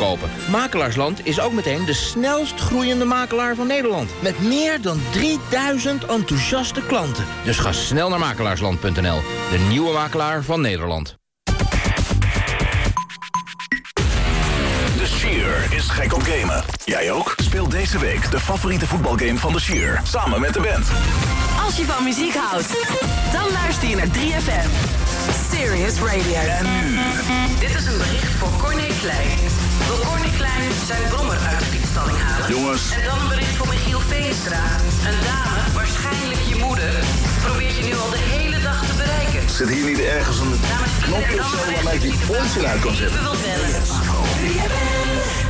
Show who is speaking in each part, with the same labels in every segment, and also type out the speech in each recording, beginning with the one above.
Speaker 1: kopen. Makelaarsland is ook meteen de snelst groeiende makelaar van Nederland. Met meer dan 3000 enthousiaste klanten. Dus ga snel naar makelaarsland.nl. De nieuwe makelaar van Nederland.
Speaker 2: De Sheer is gek op gamen. Jij ook? Speel deze week de favoriete voetbalgame van de Sheer. Samen met de band.
Speaker 3: Als je van muziek houdt, dan luister je naar 3FM. Serious Radio.
Speaker 2: En nu...
Speaker 4: Dit is een bericht voor Corné Klein. Wil Corné Klein zijn brommer uit de fietsstalling halen?
Speaker 2: Jongens.
Speaker 4: En dan een bericht voor Michiel Veenstra. Een dame, waarschijnlijk je moeder, probeert je nu al de hele dag te bereiken.
Speaker 2: Zit hier niet ergens een knopje of zo waarmee ik die
Speaker 4: rechts
Speaker 2: fondsen uit kan zetten?
Speaker 4: even wilt bellen.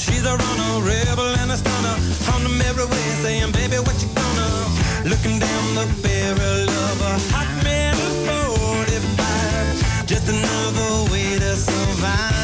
Speaker 5: She's a runner, rebel and a stunner. On the merry way saying, baby, what you gonna? Looking down the barrel of a hot metal 45. Just another way to survive.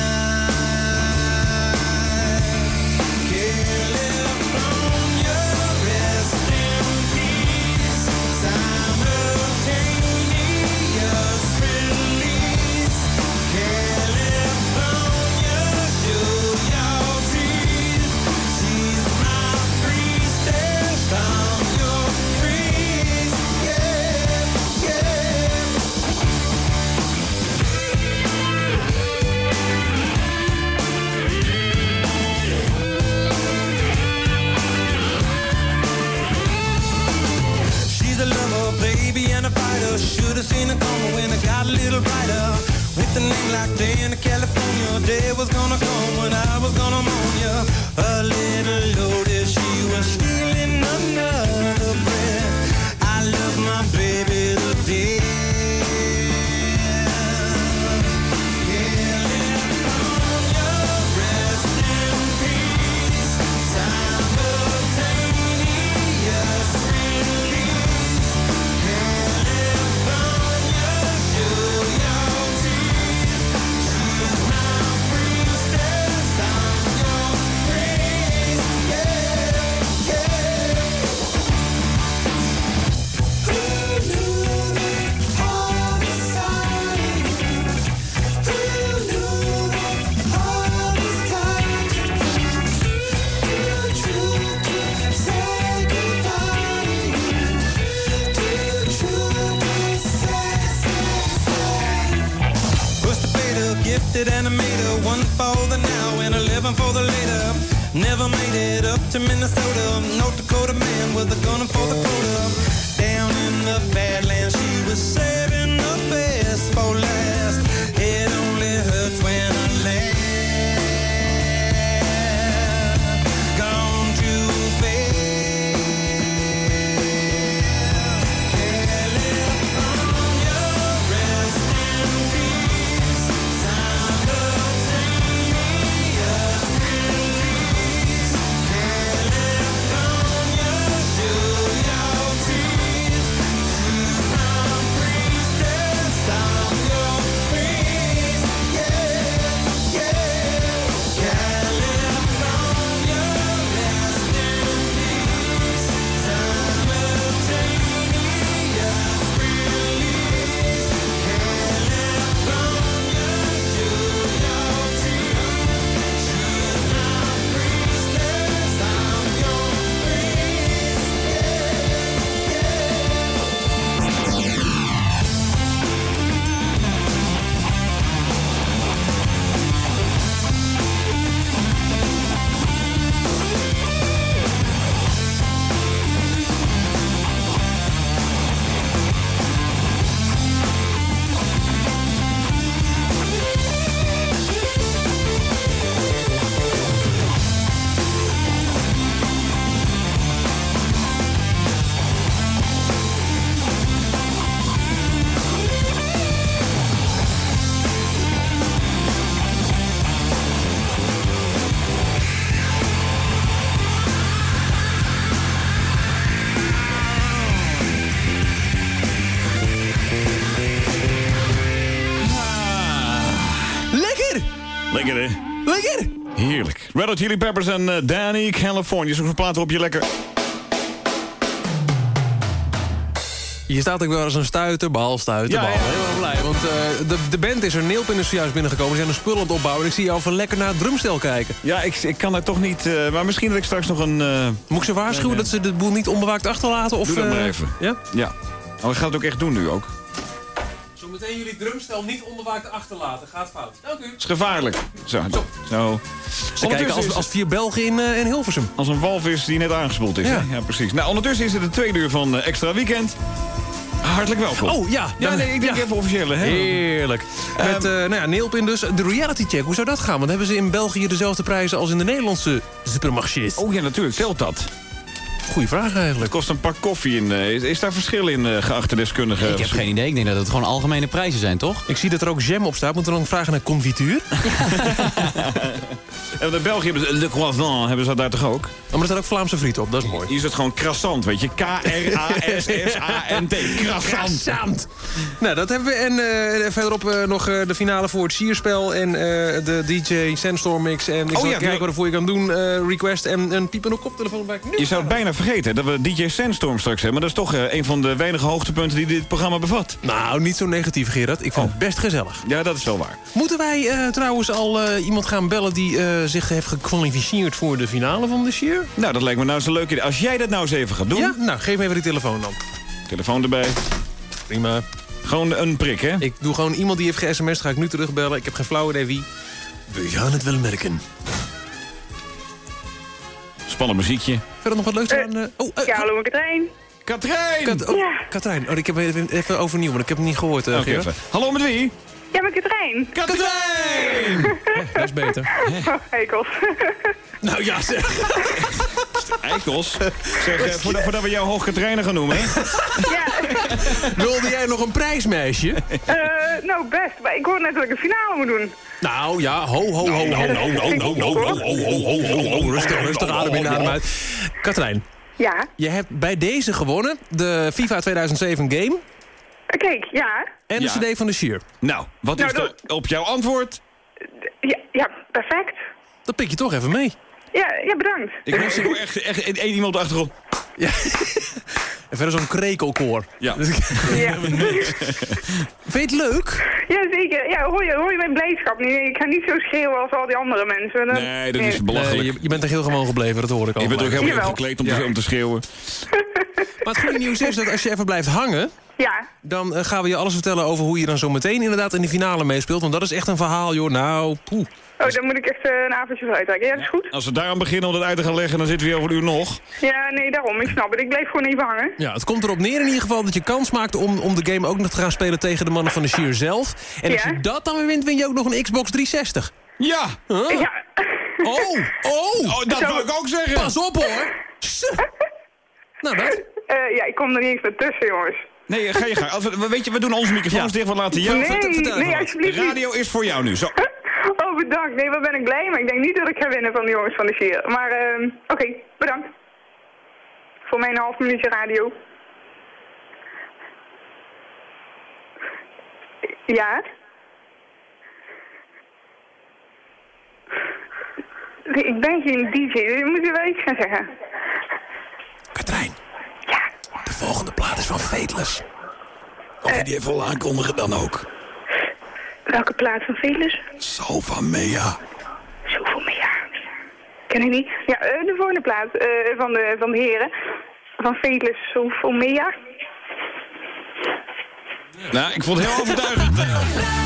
Speaker 6: Lekker, hè?
Speaker 7: Lekker!
Speaker 6: Heerlijk. Red Hot Chili Peppers en eh, Danny California. Zo'n plaat op je lekker...
Speaker 7: Je staat ook wel eens een stuiter, bal, stuiter,
Speaker 6: Ja, ja.
Speaker 7: Heel erg blij, want eh, de, de band is er. Neelpin is zojuist binnengekomen. Ze zijn een spul aan het opbouwen. En ik zie jou van lekker naar het drumstel kijken.
Speaker 6: Ja, ik, ik kan er toch niet... eh, maar misschien dat ik straks nog een...
Speaker 7: Moet ik ze waarschuwen dat ze de boel niet onbewaakt achterlaten? Of,
Speaker 6: Doe dat maar even.
Speaker 7: Ja?
Speaker 6: Ja. Oh, ik ga het ook echt doen nu ook.
Speaker 7: Zometeen jullie drumstel niet onbewaakt achterlaten. Gaat fout. Dank u.
Speaker 6: Het is gevaarlijk. Zo. Zo.
Speaker 7: Ze kijken als, als vier Belgen in, eh, in Hilversum.
Speaker 6: Als een walvis die net aangespoeld is.
Speaker 7: Ja.
Speaker 6: Ja, ja precies. Nou, ondertussen is het de tweede uur van eh, Extra Weekend. Hartelijk welkom.
Speaker 7: Oh, ja.
Speaker 6: Ja, nee, ik denk
Speaker 7: ja.
Speaker 6: even officieel. Hè?
Speaker 7: Heerlijk. Met eh nou ja, Neelpin dus. De reality check, hoe zou dat gaan? Want hebben ze in België dezelfde prijzen als in de Nederlandse supermarchés?
Speaker 6: Oh ja, natuurlijk. Telt dat?
Speaker 7: Goeie vraag eigenlijk.
Speaker 6: Het kost een pak koffie. In, eh, is, is daar verschil in, eh, geachte deskundige?
Speaker 8: Ik heb geen idee. Ik denk dat het gewoon algemene prijzen zijn, toch?
Speaker 7: Ik zie dat er ook jam op staat. Moeten we dan vragen naar confituur?
Speaker 6: En in België hebben ze Le Croissant, hebben ze dat daar toch ook?
Speaker 7: Oh, maar er staat ook Vlaamse friet op, dat is mooi.
Speaker 6: Hier is het gewoon croissant, weet je. K-R-A-S-S-A-N-T. Croissant.
Speaker 7: Nou, dat hebben we. En eh, verderop eh, nog eh, de finale voor het sierspel. En de DJ Sandstorm mix. En ik
Speaker 6: Oh
Speaker 7: zal
Speaker 6: ja,
Speaker 7: kijken wat ervoor je kan doen. request en een piepende koptelefoon bij.
Speaker 6: Je zou het bijna vergeten dat we DJ Sandstorm straks hebben. Maar dat is toch een van de weinige hoogtepunten die dit programma bevat.
Speaker 7: Nou, niet zo negatief, Gerard. Ik vind
Speaker 6: Oh.
Speaker 7: het best gezellig.
Speaker 6: Ja, dat is wel waar.
Speaker 7: Moeten wij trouwens al iemand gaan bellen die zich heeft gekwalificeerd voor de finale van de Sheer?
Speaker 6: Nou, dat lijkt me nou zo'n leuk idee. Als jij dat nou eens even gaat doen.
Speaker 7: Ja? Nou, geef me even die telefoon dan.
Speaker 6: Telefoon erbij.
Speaker 7: Prima.
Speaker 6: Gewoon een prik, hè?
Speaker 7: Ik doe gewoon iemand die heeft ge-sms'd, ga ik nu terugbellen. Ik heb geen flauw idee wie. We gaan het wel merken.
Speaker 6: Spannend muziekje.
Speaker 7: Verder nog wat leuks aan? eh, oh, eh,
Speaker 9: Ja, hallo, Katrijn.
Speaker 6: Katrijn!
Speaker 7: Kat, oh,
Speaker 9: Ja.
Speaker 7: Katrijn, oh, ik heb even, even overnieuw, want ik heb hem niet gehoord, uh.
Speaker 6: Hallo, met wie?
Speaker 9: Ja, met Katrijn.
Speaker 6: Katrijn!
Speaker 7: Dat is beter.
Speaker 9: Oh, Heikels.
Speaker 7: nou ja, zeg.
Speaker 6: Eikels. Zeg, eh, voordat, voordat we jou hoog Katrijnen gaan noemen. hè?
Speaker 9: ja,
Speaker 7: Wilde jij nog een prijsmeisje?
Speaker 9: eh, nou best. Maar ik hoor net dat ik een finale moet doen.
Speaker 7: Nou ja, ho, ho, ho, ho, ho, ho, ho, ho, ho, ho, ho, ho, ho, ho, rustig, rustig, adem in, adem uit. Katrijn,
Speaker 9: Ja.
Speaker 7: je hebt bij deze gewonnen de FIFA 2007 game
Speaker 9: Kijk, ja.
Speaker 7: en de
Speaker 6: Ja.
Speaker 7: cd van de Sheer.
Speaker 6: Nou, wat
Speaker 9: Nou,
Speaker 6: is er op jouw antwoord?
Speaker 9: Ja, ja perfect.
Speaker 7: Dat pik je toch even mee.
Speaker 9: Ja, ja bedankt.
Speaker 6: Ik hoor- ik hoor echt, echt één iemand op de achtergrond.
Speaker 7: Ja. En verder zo'n krekelkoor.
Speaker 6: Ja.
Speaker 9: Ja.
Speaker 7: Vind je het leuk?
Speaker 9: ja, zeker. Ja, hoor je, hoor je mijn blijdschap niet? Ik ga niet zo schreeuwen als al die andere mensen. Dan-
Speaker 6: Nee, dat is belachelijk.
Speaker 7: Nee, je, je bent er heel gewoon gebleven, dat hoor ik al.
Speaker 6: Je bent ook helemaal gekleed om,
Speaker 7: Ja.
Speaker 6: om te schreeuwen.
Speaker 7: Maar het goede nieuws is dat als je even blijft hangen...
Speaker 9: Ja.
Speaker 7: dan eh, gaan we je alles vertellen over hoe je dan zo meteen inderdaad in de finale meespeelt. Want dat is echt een verhaal, joh. Nou, poeh.
Speaker 9: Oh, dan moet ik echt een avondje trekken. Ja, dat is goed.
Speaker 6: Als we daaraan beginnen om dat uit te gaan leggen, dan zitten we hier over een uur nog.
Speaker 9: Ja, nee, daarom. Ik snap het. Ik blijf gewoon even hangen.
Speaker 7: Ja, het komt erop neer in ieder geval dat je kans maakt om, om de game ook nog te gaan spelen tegen de mannen van de Sheer zelf. En als je dat dan weer wint, win je ook nog een Xbox 360.
Speaker 6: Ja!
Speaker 7: Huh?
Speaker 9: Ja.
Speaker 7: Oh, oh,
Speaker 6: Oh, dat
Speaker 9: Zo.
Speaker 6: wou ik ook zeggen.
Speaker 7: pas op hoor. Nou, dat.
Speaker 9: Eh, ja, ik kom er niet eens meer tussen, jongens.
Speaker 6: Nee, ga je gang. We, weet je, we doen onze microfoons
Speaker 7: Ja.
Speaker 6: dicht, we laten jou...
Speaker 9: nee, nee, alsjeblieft
Speaker 6: radio is voor jou nu. Zo.
Speaker 9: Oh, bedankt. Nee, wat ben ik blij. Maar ik denk niet dat ik ga winnen van de jongens van de Sier. Maar, ehm oké, bedankt. Voor mijn half minuutje radio. Ja? Nee, Ik ben geen DJ, je moet je wel iets gaan zeggen.
Speaker 7: Volgende plaat is van Fateless.
Speaker 6: Of je die even wil aankondigen dan ook.
Speaker 9: Welke plaats van?
Speaker 6: Zo van Mea.
Speaker 9: Meer, ja. Ken ik niet. Ja, eh, de volgende plaats eh, van, de, van de heren. Van Velus zoveel meer.
Speaker 6: Nou, ik vond het heel overtuigend.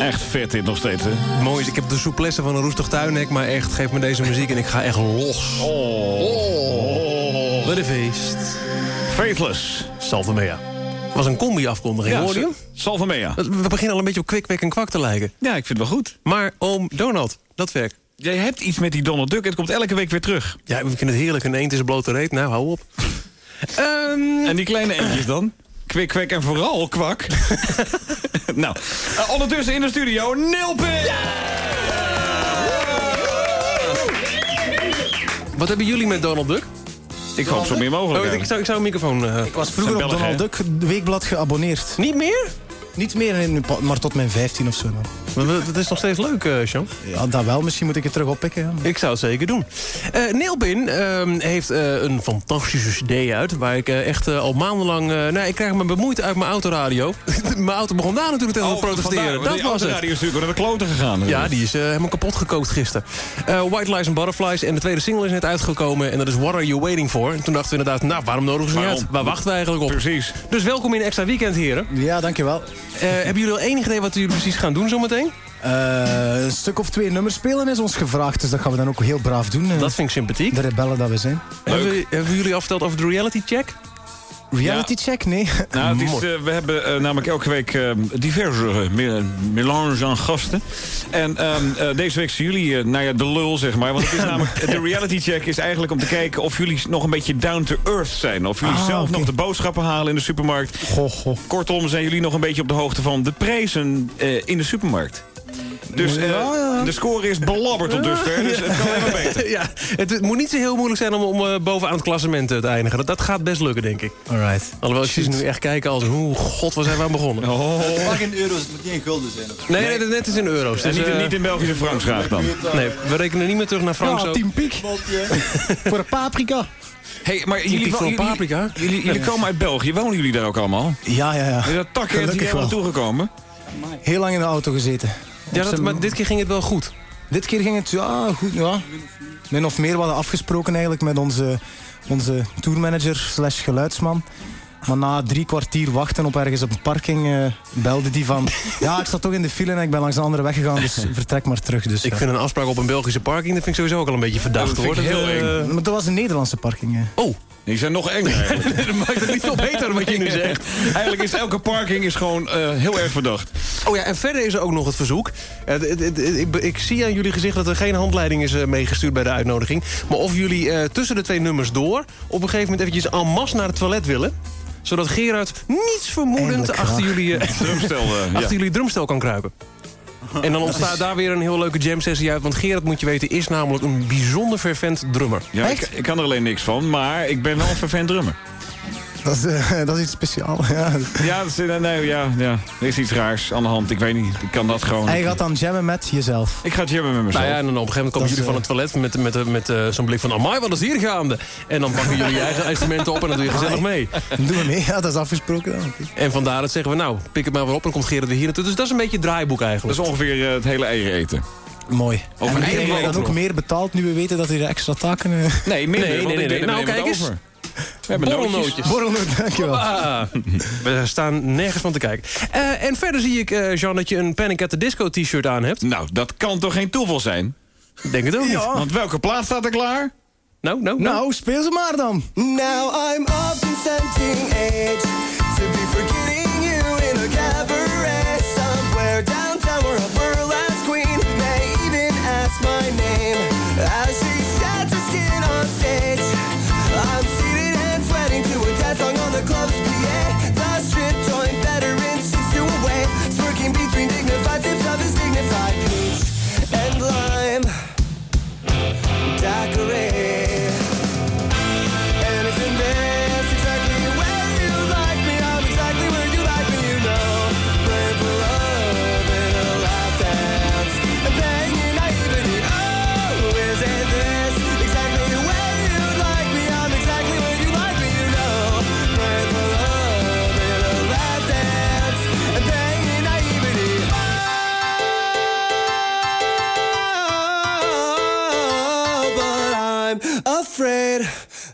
Speaker 6: Echt vet dit nog steeds, hè?
Speaker 7: Mooi ik heb de souplesse van een roestig tuinhek... maar echt, geef me deze muziek en ik ga echt los.
Speaker 6: Oh.
Speaker 7: Wat een feest.
Speaker 6: Faithless.
Speaker 7: Salve Mea. was een combi-afkondiging,
Speaker 6: Ja,
Speaker 7: hoorde je?
Speaker 6: Salve Mea.
Speaker 7: We beginnen al een beetje op kwikwek en kwak te lijken.
Speaker 6: Ja, ik vind het wel goed.
Speaker 7: Maar oom Donald, dat werkt.
Speaker 6: Jij hebt iets met die Donald Duck. Het komt elke week weer terug.
Speaker 7: Ja, we vinden het heerlijk. Een eend is een blote reet. Nou, hou op. Ehm,
Speaker 6: En die kleine eentjes dan? Kwik, kwek en vooral kwak. nou, eh, ondertussen in de studio, Nilpin!
Speaker 7: Wat hebben jullie met Donald Duck?
Speaker 6: Ik hoop zo meer mogelijk.
Speaker 7: Oh, ik, zou, ik zou een microfoon... eh,
Speaker 10: Ik was vroeger op Donald
Speaker 6: hè?
Speaker 10: Duck weekblad geabonneerd.
Speaker 7: Niet meer?
Speaker 10: Niet meer, in- maar tot mijn 15 of zo. dan.
Speaker 7: Dat is nog steeds leuk, eh Sean.
Speaker 10: Ja, dat wel. Misschien moet ik het terug oppikken. Ja.
Speaker 7: Ik zou het zeker doen. Eh Neelpin ehm, heeft eh, een fantastische cd uit... waar ik echt al maandenlang... eh, nou, ik krijg me bemoeid uit mijn autoradio. mijn auto begon daar natuurlijk tegen te protesteren.
Speaker 6: vandaar,
Speaker 7: Dat
Speaker 6: die
Speaker 7: was het.
Speaker 6: autoradio is natuurlijk naar de kloten gegaan.
Speaker 7: Ja, die is helemaal kapot gekookt gisteren. Eh, White Lies and Butterflies. En de tweede single is net uitgekomen. En dat is What Are You Waiting For? En toen dachten we inderdaad, nou, waarom nodigen ze niet uit? Waar wachten we eigenlijk op?
Speaker 6: Precies.
Speaker 7: Dus welkom in Extra Weekend, heren.
Speaker 10: ja, dankjewel.
Speaker 7: Eh, hebben jullie al enig idee wat jullie precies gaan doen zometeen?
Speaker 10: Eh, een stuk of twee nummers spelen is ons gevraagd. Dus dat gaan we dan ook heel braaf doen. Eh,
Speaker 7: Dat vind ik sympathiek.
Speaker 10: De rebellen dat we zijn.
Speaker 7: Hebben, hebben jullie al verteld over de reality check?
Speaker 10: Reality check? Nee.
Speaker 6: Nou, het is, eh, we hebben namelijk elke week diverse me- melange aan gasten. En ehm, eh, deze week zijn jullie, nou ja, de lul, zeg maar. Want het is namelijk, de reality check is eigenlijk om te kijken of jullie nog een beetje down to earth zijn. Of jullie
Speaker 10: Ah,
Speaker 6: zelf nog de boodschappen halen in de supermarkt.
Speaker 10: Goh, goh.
Speaker 6: Kortom, zijn jullie nog een beetje op de hoogte van de prijzen eh, in de supermarkt. Dus eh,
Speaker 10: Ja, ja.
Speaker 6: de score is belabberd tot dusver, dus het kan helemaal beter.
Speaker 7: ja, het, moet niet zo heel moeilijk zijn om, om eh, bovenaan het klassement eh, te eindigen. Dat, dat gaat best lukken, denk ik.
Speaker 10: Alright.
Speaker 7: Alhoewel, ik zie ze nu echt kijken als... Hoe god, waar zijn we aan begonnen?
Speaker 6: Oh.
Speaker 11: Het mag in euro's, het moet niet in gulden zijn.
Speaker 7: Nee, nee, net is in euro's.
Speaker 6: En
Speaker 7: Dus,
Speaker 6: niet, niet in Belgische francs graag dan.
Speaker 7: Nee, we rekenen niet meer terug naar Frank
Speaker 10: Ja,
Speaker 7: zo.
Speaker 10: team piek. Voor een paprika.
Speaker 6: Hey, maar jullie,
Speaker 7: voor
Speaker 6: jullie,
Speaker 7: paprika.
Speaker 6: jullie, jullie komen uit België. Wonen jullie daar ook allemaal?
Speaker 10: Ja, ja, ja.
Speaker 6: Is dat takken hier
Speaker 10: Gelukkig
Speaker 6: helemaal toegekomen?
Speaker 10: Heel lang in de auto gezeten.
Speaker 7: Ja, dat, maar dit keer ging het wel goed.
Speaker 10: Dit keer ging het ja, goed. Ja. Min of meer we hadden afgesproken eigenlijk met onze, onze tourmanager slash geluidsman. Maar na drie kwartier wachten op ergens op een parking eh, belde die van... Ja, ik zat toch in de file en ik ben langs een andere weg gegaan, dus vertrek maar terug. Dus,
Speaker 7: Ik
Speaker 10: ja.
Speaker 7: vind een afspraak op een Belgische parking... dat vind ik sowieso ook al een beetje verdacht.
Speaker 6: Dat
Speaker 7: hoor.
Speaker 6: heel
Speaker 10: Maar dat was een Nederlandse parking.
Speaker 7: Oh,
Speaker 6: Die zijn nog enger
Speaker 7: dat maakt het niet veel beter wat je nu zegt.
Speaker 6: eigenlijk is elke parking is gewoon eh, heel erg verdacht.
Speaker 7: Oh ja, en verder is er ook nog het verzoek. Eh, ik, ik zie aan jullie gezicht dat er geen handleiding is eh, meegestuurd bij de uitnodiging. Maar of jullie eh, tussen de twee nummers door... op een gegeven moment eventjes en masse naar het toilet willen... zodat Gerard niets vermoedend achter jullie,
Speaker 6: Drumstel, eh,
Speaker 7: achter jullie drumstel kan kruipen. En dan ontstaat daar weer een heel leuke jam sessie uit. Want Gerard, moet je weten, is namelijk een bijzonder fervent drummer.
Speaker 6: Ja, ik, ik kan er alleen niks van, maar ik ben wel een vervent drummer.
Speaker 10: Dat, is, eh, dat is iets speciaals. Ja.
Speaker 6: Ja, dat is, eh, nee, ja, ja, er is iets raars aan de hand. Ik weet niet, ik kan dat gewoon.
Speaker 10: En je
Speaker 6: Ik,
Speaker 10: gaat dan jammen met jezelf.
Speaker 6: ik ga jammen met mezelf.
Speaker 7: Nou ja, en dan op een gegeven moment komen
Speaker 10: Dat is,
Speaker 7: jullie van het toilet... met, met, met, eh, zo'n blik van, amai, wat is hier gaande? En dan pakken jullie je eigen instrumenten op en dan doe je gezellig mee.
Speaker 10: Dan doen we mee. Ja, dat is afgesproken. dan.
Speaker 7: En vandaar dat zeggen we, nou, pik het maar weer op... en dan komt Gerard weer hier naartoe. Dus dat is een beetje het draaiboek
Speaker 6: Dat
Speaker 7: eigenlijk.
Speaker 6: is ongeveer eh, het hele eieren eten.
Speaker 10: Mooi.
Speaker 6: Over
Speaker 10: en krijgen wij
Speaker 6: week
Speaker 10: dan ook meer betaald nu we weten dat er extra taken... eh,
Speaker 6: Nee, minder.
Speaker 7: Nee, nee, nee, nee.
Speaker 6: er
Speaker 7: Nou, kijk eens.
Speaker 6: over. We hebben nootjes.
Speaker 7: Borrelnootjes.
Speaker 10: Borrelnoot, dankjewel.
Speaker 7: Ah, we staan nergens van te kijken. Eh, en verder zie ik, eh, Jean, dat je een Panic at the Disco t-shirt aan hebt.
Speaker 6: Nou, dat kan toch geen toeval zijn?
Speaker 7: Denk het ook niet.
Speaker 6: Want welke plaat staat er klaar?
Speaker 7: Nou, nou, nou.
Speaker 10: Nou, speel ze maar dan.
Speaker 12: Now I'm of consenting age to be forgetting you in a cabaret somewhere downtown where a burlesque queen may even ask my name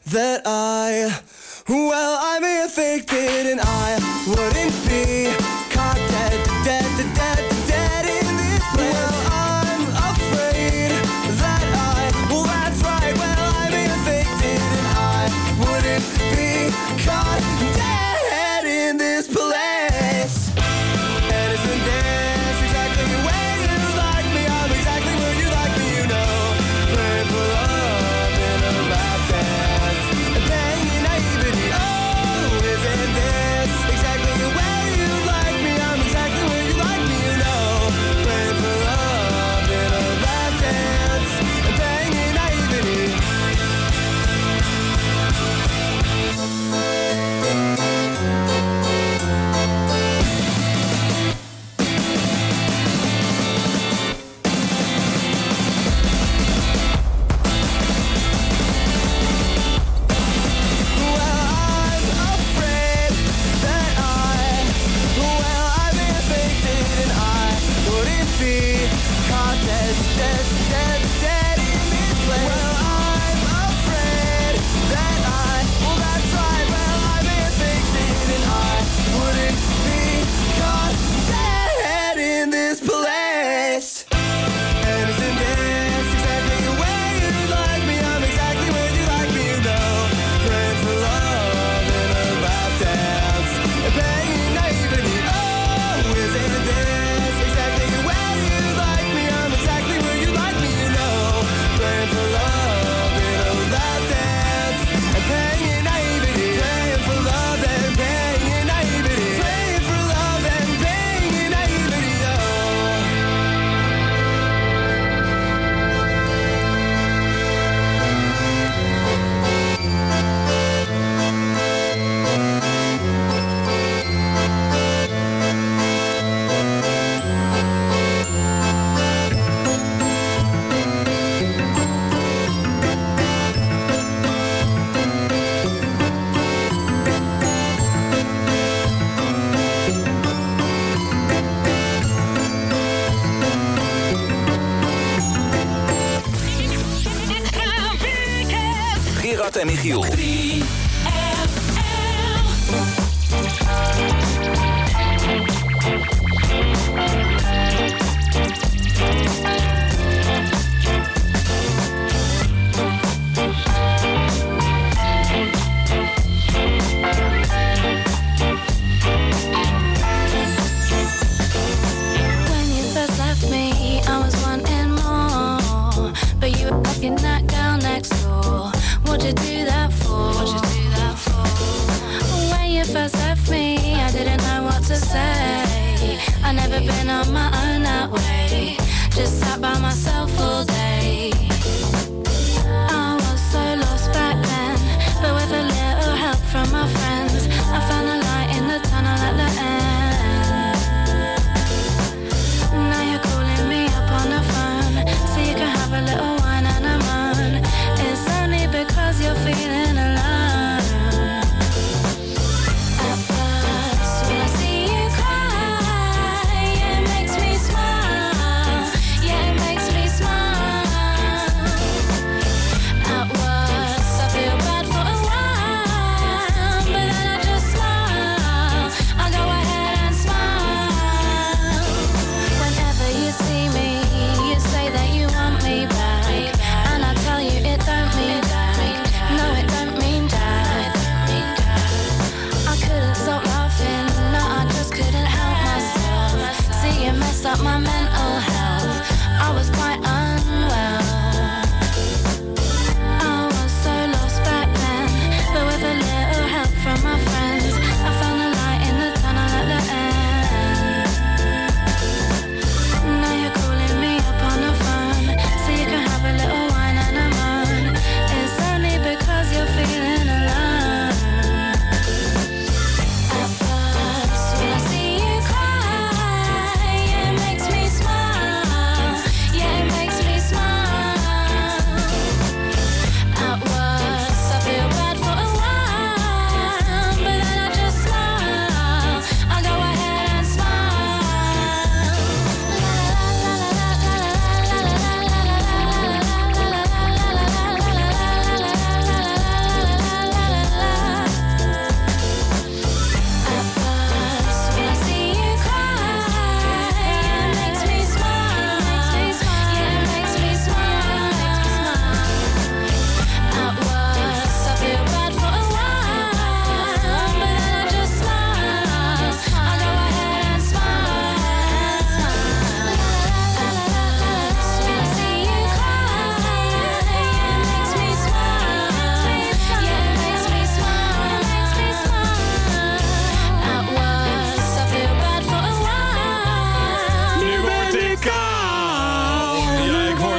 Speaker 12: that I, well, I may have faked it and I wouldn't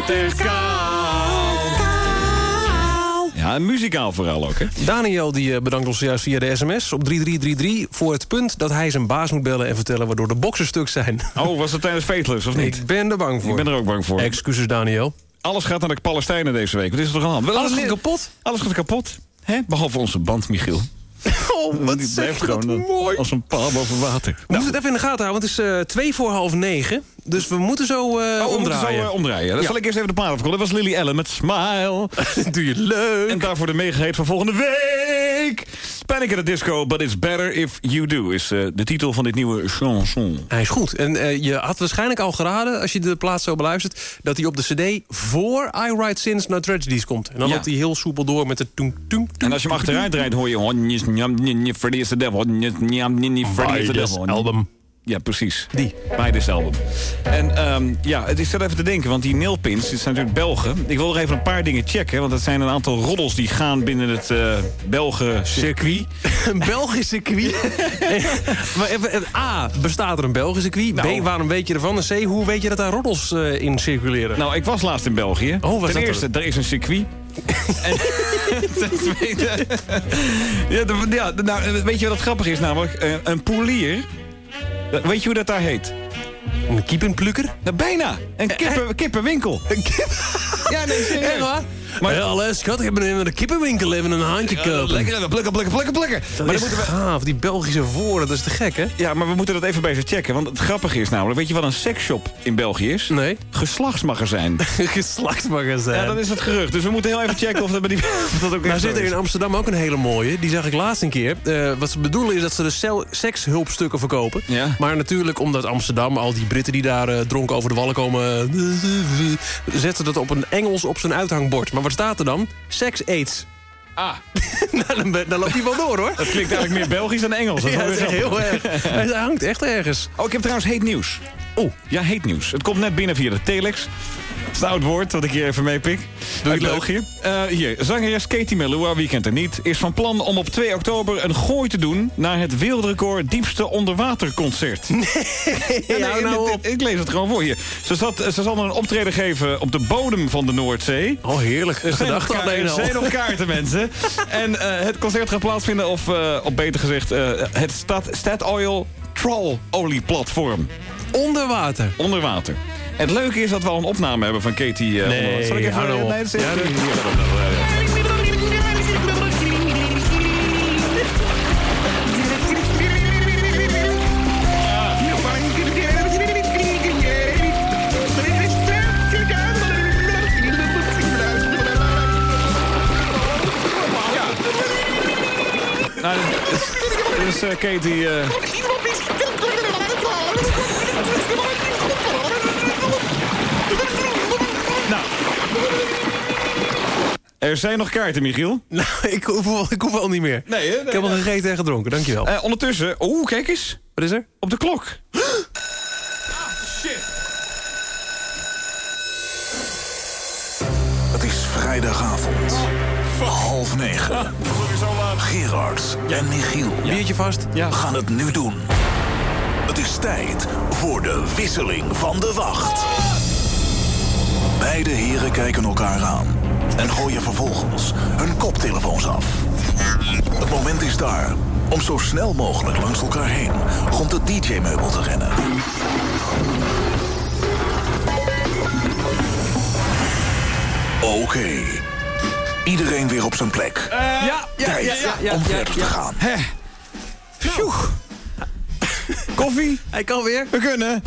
Speaker 6: wordt echt. Ja, muzikaal vooral ook, hè?
Speaker 7: Daniel die eh, bedankt ons juist via de sms op 3333... voor het punt dat hij zijn baas moet bellen en vertellen... waardoor de boksen stuk zijn.
Speaker 6: Oh, was dat tijdens Faithless, of niet?
Speaker 7: Ik ben er bang voor.
Speaker 6: Ik ben er ook bang voor.
Speaker 7: Excuses, Daniel.
Speaker 6: Alles gaat naar de Palestijnen deze week. Wat is er toch aan?
Speaker 7: Alles, gaat kapot?
Speaker 6: Alles gaat kapot. Hè? Behalve onze band, Michiel.
Speaker 7: Oh,
Speaker 6: wat die blijft gewoon eh, mooi. Als een paal boven water.
Speaker 7: Nou. Moet het even in de gaten houden, want het is eh, twee voor half negen. Dus we moeten zo eh
Speaker 6: Oh, we moeten zo
Speaker 7: omdraaien.
Speaker 6: eh, omdraaien. Dan
Speaker 7: Ja.
Speaker 6: zal ik eerst even de plaat afkomen. Dat was Lily Allen met Smile.
Speaker 7: Doe je leuk.
Speaker 6: En daarvoor de meegeheet van volgende week. Panic at the Disco, but it's better if you do... is eh, de titel van dit nieuwe chanson.
Speaker 7: Hij is goed. En je had waarschijnlijk al geraden, als je de plaat zo beluistert... dat hij op de cd voor I Write Sins No Tragedies komt. En dan
Speaker 6: Ja.
Speaker 7: loopt hij heel soepel door met de toem toem.
Speaker 6: En als je hem achteruit draait, hoor je... Freddy is the devil. Freddy is the devil.
Speaker 7: album.
Speaker 6: Ja, precies.
Speaker 7: Die.
Speaker 6: Bij dit album. En ehm, ja, het is er even te denken, want die nailpins, dit zijn natuurlijk Belgen. Ik wil nog even een paar dingen checken, want dat zijn een aantal roddels die gaan binnen het eh Belgen circuit.
Speaker 7: Een Belgisch circuit. maar even, even, A, bestaat er een Belgisch circuit?
Speaker 6: Nou.
Speaker 7: B, waarom weet je ervan? En C, hoe weet je dat daar roddels eh, in circuleren?
Speaker 6: Nou, ik was laatst in België.
Speaker 7: Oh, was
Speaker 6: Ten
Speaker 7: dat er?
Speaker 6: eerste, er is een circuit. en ten tweede... ja, de- ja, nou, weet je wat grappig is namelijk? Eh, een poelier, weet je hoe dat daar heet?
Speaker 7: Een kiepenplukker?
Speaker 6: Nou, bijna. Een kippen, kippenwinkel.
Speaker 7: Een kip?
Speaker 6: Ja, nee, serieus. Maar-
Speaker 7: ja, schat, ik heb een, een kippenwinkel even een handje kopen.
Speaker 6: Lekker even plukken, plukken, plukken, plukken.
Speaker 7: Dat
Speaker 6: Maar
Speaker 7: is
Speaker 6: dan moeten we...
Speaker 7: gaaf, die Belgische woorden, dat is te gek, hè?
Speaker 6: Ja, maar we moeten dat even bij ze checken. Want het grappige is namelijk, weet je wat een seksshop in België is?
Speaker 7: Nee.
Speaker 6: Geslachtsmagazijn.
Speaker 7: Geslachtsmagazijn.
Speaker 6: Ja, dat is het gerucht. Dus we moeten heel even checken of dat, bij die, of dat ook
Speaker 7: Nou zit er in Amsterdam ook een hele mooie. Die zag ik laatst een keer. Eh, wat ze bedoelen is dat ze de sekshulpstukken verkopen.
Speaker 6: Ja.
Speaker 7: Maar natuurlijk omdat Amsterdam, al die Britten die daar eh, dronken over de wallen komen... zetten dat op een Engels op zijn uithangbord. Maar wat staat er dan? Sex aids.
Speaker 6: Ah,
Speaker 7: nou, dan, dan loopt hij wel door, hoor.
Speaker 6: dat klinkt eigenlijk meer Belgisch dan Engels. Dat is
Speaker 7: Ja, echt heel erg. Hij hangt echt ergens.
Speaker 6: Oh, ik heb trouwens heet nieuws. Oh, ja, heet nieuws. Het komt net binnen via de telex. Dat is een oud woord wat ik hier even meepik. Doe
Speaker 7: je.
Speaker 6: België. Eh, hier, zangeres Katie Melua, wie kent er niet... is van plan om op 2 oktober een gooi te doen... naar het wereldrecord diepste onderwaterconcert. Nee,
Speaker 7: nou
Speaker 6: dit- ik lees het gewoon voor je. Ze, zat, ze zal een optreden geven op de bodem van de Noordzee.
Speaker 7: Oh, heerlijk.
Speaker 6: Er zijn, nog,
Speaker 7: Gedachte
Speaker 6: ka-
Speaker 7: alleen al.
Speaker 6: zijn nog kaarten, mensen. En eh, het concert gaat plaatsvinden op, eh, op beter gezegd, het Stad, Stad Oil Troll olieplatform.
Speaker 7: Onder water.
Speaker 6: Onder water. Het leuke is dat we al een opname hebben van Katie. eh,
Speaker 7: Nee,
Speaker 6: onder water. Zal ik even...
Speaker 7: hou nou op.
Speaker 6: nee,
Speaker 7: Ja,
Speaker 6: Nou, dit is, dit is eh, Katie... eh, nou. Er zijn nog kaarten, Michiel.
Speaker 7: Nou, ik hoef, wel- ik hoef wel niet meer.
Speaker 6: Nee, hè?
Speaker 7: Ik heb al gegeten en gedronken, dankjewel.
Speaker 6: Eh, ondertussen... Oeh, kijk eens.
Speaker 7: Wat is er?
Speaker 6: Op de klok.
Speaker 2: Het is vrijdagavond. Half negen. Gerard en Michiel
Speaker 7: Biertje vast.
Speaker 6: Ja.
Speaker 2: gaan het nu doen. Het is tijd voor de wisseling van de wacht. Beide heren kijken elkaar aan en gooien vervolgens hun koptelefoons af. Het moment is daar om zo snel mogelijk langs elkaar heen rond het DJ-meubel te rennen. Oké. Iedereen weer op zijn plek.
Speaker 7: Ja, ja,
Speaker 2: Tijd
Speaker 7: ja, ja, ja,
Speaker 2: om
Speaker 7: ja,
Speaker 2: verder te gaan.
Speaker 6: Hè. Pjoe. Koffie?
Speaker 7: Hij kan weer.
Speaker 6: We kunnen.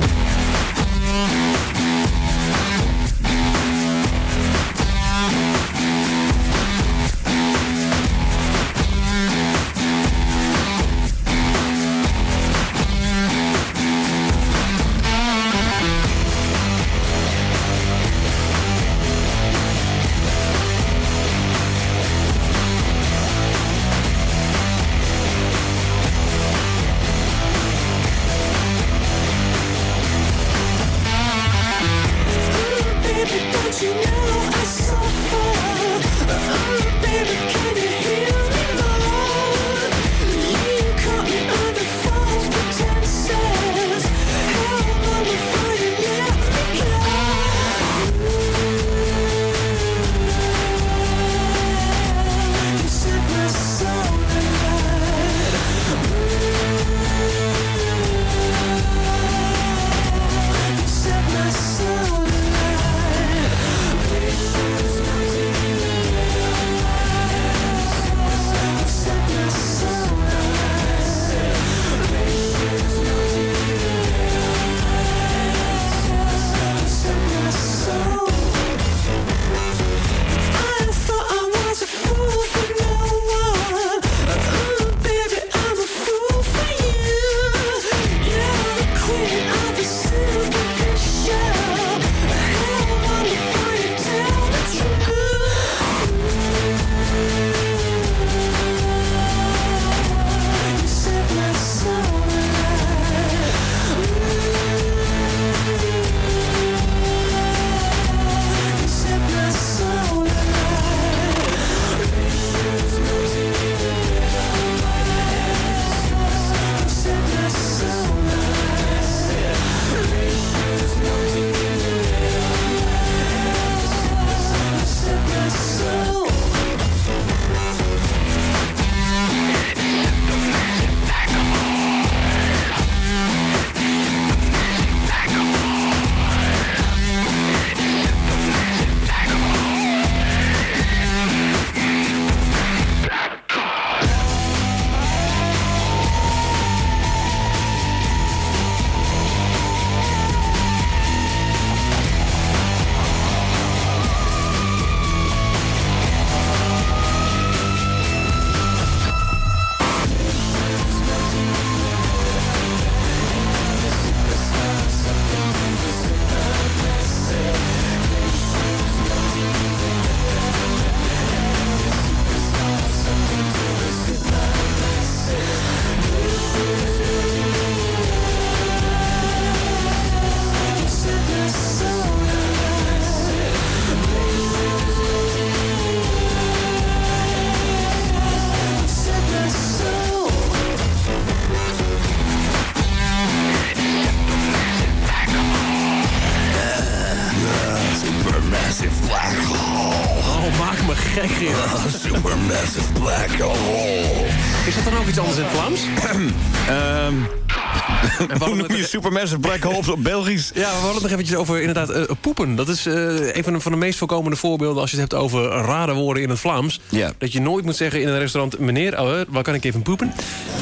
Speaker 2: Supermassive Black
Speaker 6: Holes op Belgisch?
Speaker 7: Ja, we hadden het nog eventjes over inderdaad eh, poepen. Dat is eh, een van de, van de meest voorkomende voorbeelden... als je het hebt over rare woorden in het Vlaams.
Speaker 6: Ja.
Speaker 7: Dat je nooit moet zeggen in een restaurant... meneer, oh, waar kan ik even poepen?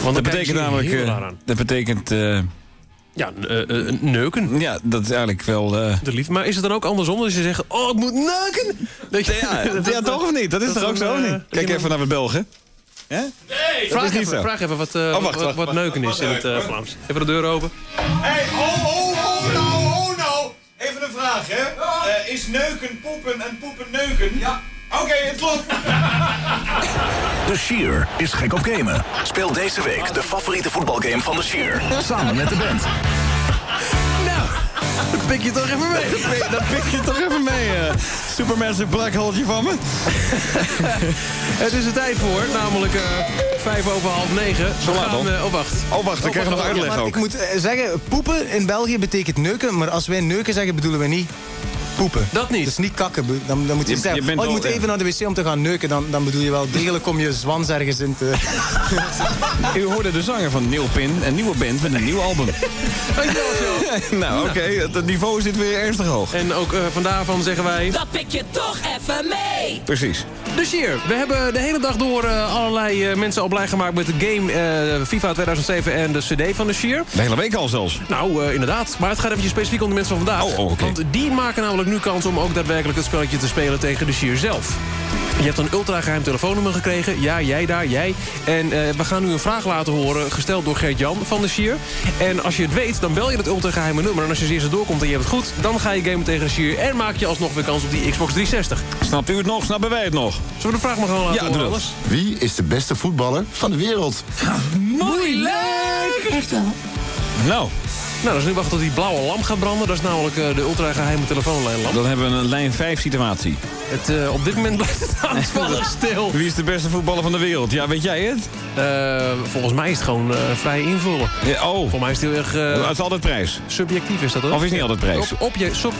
Speaker 7: Want
Speaker 6: Dat betekent namelijk... eh, dat betekent... eh,
Speaker 7: Ja, eh, eh, neuken.
Speaker 6: ja, dat is eigenlijk wel... eh,
Speaker 7: De liefde. Maar is het dan ook andersom? Dat je zegt, oh, ik moet neuken? Dat je,
Speaker 6: ja, ja, toch of niet? Dat is toch ook zo, niet? Kijk even naar de Belgen. Ja?
Speaker 7: Nee, vraag, even,
Speaker 6: zo.
Speaker 7: vraag even wat, eh,
Speaker 6: Oh, wacht,
Speaker 7: wat, neuken is in het eh, Vlaams. Even de deur open.
Speaker 6: Hey, oh, oh, oh, nou, oh, nou. Even een vraag, hè. Eh, is neuken poepen en poepen neuken? Ja. Oké, het klopt.
Speaker 2: De Sheer is gek op gamen. Speel deze week de favoriete voetbalgame van de Sheer. Samen met de band.
Speaker 7: Dat pik je toch even mee.
Speaker 6: Dat pik je toch even mee, eh Supermassive Black Hole van me.
Speaker 7: Het is er tijd voor, namelijk eh, vijf over half negen.
Speaker 6: Zo laat al?
Speaker 7: eh, oh, wacht.
Speaker 6: Oh, wacht, ik krijg nog uitleg ook.
Speaker 10: Ik moet zeggen, poepen in België betekent neuken, maar als wij neuken zeggen bedoelen we niet poepen.
Speaker 7: Dat niet.
Speaker 10: Dus niet kakken. Dan, dan moet je,
Speaker 6: Je-
Speaker 10: zeggen,
Speaker 6: je bent
Speaker 10: oh, moet even naar de wc om te gaan neuken. Dan, dan bedoel je wel degelijk om je zwans ergens in te...
Speaker 6: U hoorde de zanger van Neil Pin, een nieuwe band met een nieuw album. nou, oké, het niveau zit weer ernstig hoog.
Speaker 7: En ook eh vandaan zeggen wij...
Speaker 13: Dat pik je toch even mee.
Speaker 6: Precies.
Speaker 7: Dus hier, we hebben de hele dag door eh, allerlei eh, mensen al blij gemaakt met de game eh, FIFA 2007 en de CD van de Sheer.
Speaker 6: De hele week al zelfs.
Speaker 7: Nou, eh, inderdaad. Maar het gaat eventjes specifiek om de mensen van vandaag.
Speaker 6: Oh, oh, oké.
Speaker 7: Want die maken namelijk nu kans om ook daadwerkelijk het spelletje te spelen tegen de Sheer zelf. Je hebt een ultra-geheim telefoonnummer gekregen. Ja, jij daar, jij. En eh, we gaan nu een vraag laten horen, gesteld door Gert-Jan van de Sheer. En als je het weet, dan bel je het ultra-geheime nummer. En als je als eerste doorkomt en je hebt het goed... dan ga je gamen tegen de Sheer en maak je alsnog weer kans op die Xbox 360.
Speaker 6: Snapt u het nog? Snappen wij het nog?
Speaker 7: Zullen we de vraag maar gewoon laten
Speaker 6: Ja,
Speaker 7: horen,
Speaker 6: dat.
Speaker 7: anders?
Speaker 14: Wie is de beste voetballer van de wereld?
Speaker 13: Moeilijk. Echt wel.
Speaker 6: Nou,
Speaker 7: Nou, dus nu wachten tot die blauwe lamp gaat branden. Dat is namelijk eh, de ultra-geheime telefoonlijnlamp.
Speaker 6: dan hebben we een lijn 5 situatie.
Speaker 7: Het, eh, op dit moment blijft het aanvallig stil.
Speaker 6: Wie is de beste voetballer van de wereld? Ja, weet jij het?
Speaker 7: Eh, volgens mij is het gewoon vrij invullen.
Speaker 6: Ja, oh,
Speaker 7: Voor mij is het heel erg
Speaker 6: het is altijd prijs.
Speaker 7: subjectief, is dat hoor.
Speaker 6: Of is het niet altijd prijs?
Speaker 7: Op, op je... Sub,